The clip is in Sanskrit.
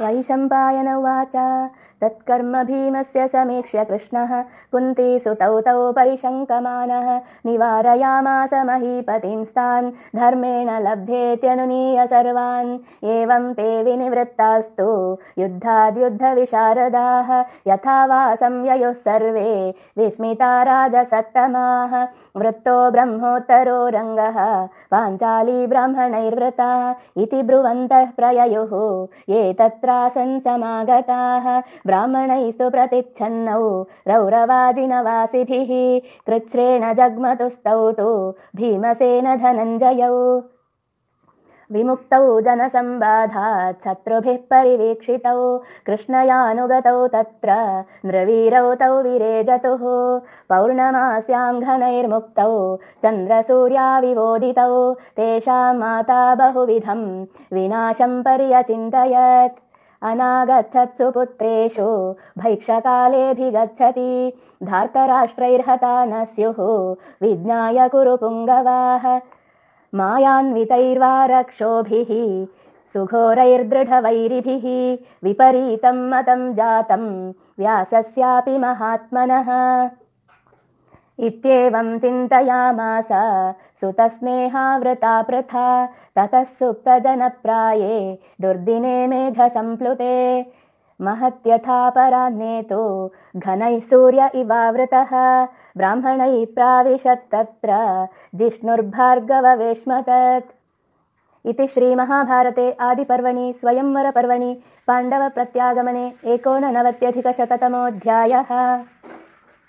वैशम्पायन उवाच तत्कर्म भीमस्य समीक्ष्य कृष्णः कुन्तीसुतौ तौ परिशङ्कमानः निवारयामास महीपतिंस्तान् धर्मेण लब्धेत्यनुनीय सर्वान्। एवं ते विनिवृत्तास्तु युद्धाद्युद्धविशारदाः यथा वा संययुः सर्वे विस्मिता राजसत्तमाः। वृत्तो ब्रह्मोत्तरो रङ्गः पाञ्चाली ब्राह्मणैर्वृता इति ब्रुवन्तः प्रययुः। ये तत्रासन् समागताः ब्राह्मणैस्तु प्रतिच्छन्नौ रौरवाजिनवासिभिः कृच्छ्रेण जग्मतुस्तौ तु भीमसेन धनञ्जयौ। विमुक्तौ जनसम्बाधात् शत्रुभिः परिवीक्षितौ कृष्णयानुगतौ तत्र नृवीरौ तौ विरेजतुः पौर्णमास्यां घनैर्मुक्तौ चन्द्रसूर्याविवोदितौ तेषां माता बहुविधं विनाशं पर्यचिन्तयत् अनागच्छत्सु पुत्रेषु भैक्षकालेऽभिगच्छति धार्तराष्ट्रैर्हता न स्युः विज्ञाय कुरु पुङ्गवाः। मायान्वितैर्वा रक्षोभिः सुघोरैर्दृढवैरिभिः विपरीतं मतं जातं व्यासस्यापि महात्मनः। इत्येवं चिन्तयामास सुतस्नेहावृता पृथा ततः सुप्तजनप्राये दुर्दिने मेघसम्प्लुते महत्यथापराह्नेतु घनैः सूर्य इवावृतः ब्राह्मणैः प्राविशत्तत्र जिष्णुर्भार्गववेश्मतत्। इति श्रीमहाभारते आदिपर्वणि स्वयंवरपर्वणि पाण्डवप्रत्यागमने एकोननवत्यधिकशततमोऽध्यायः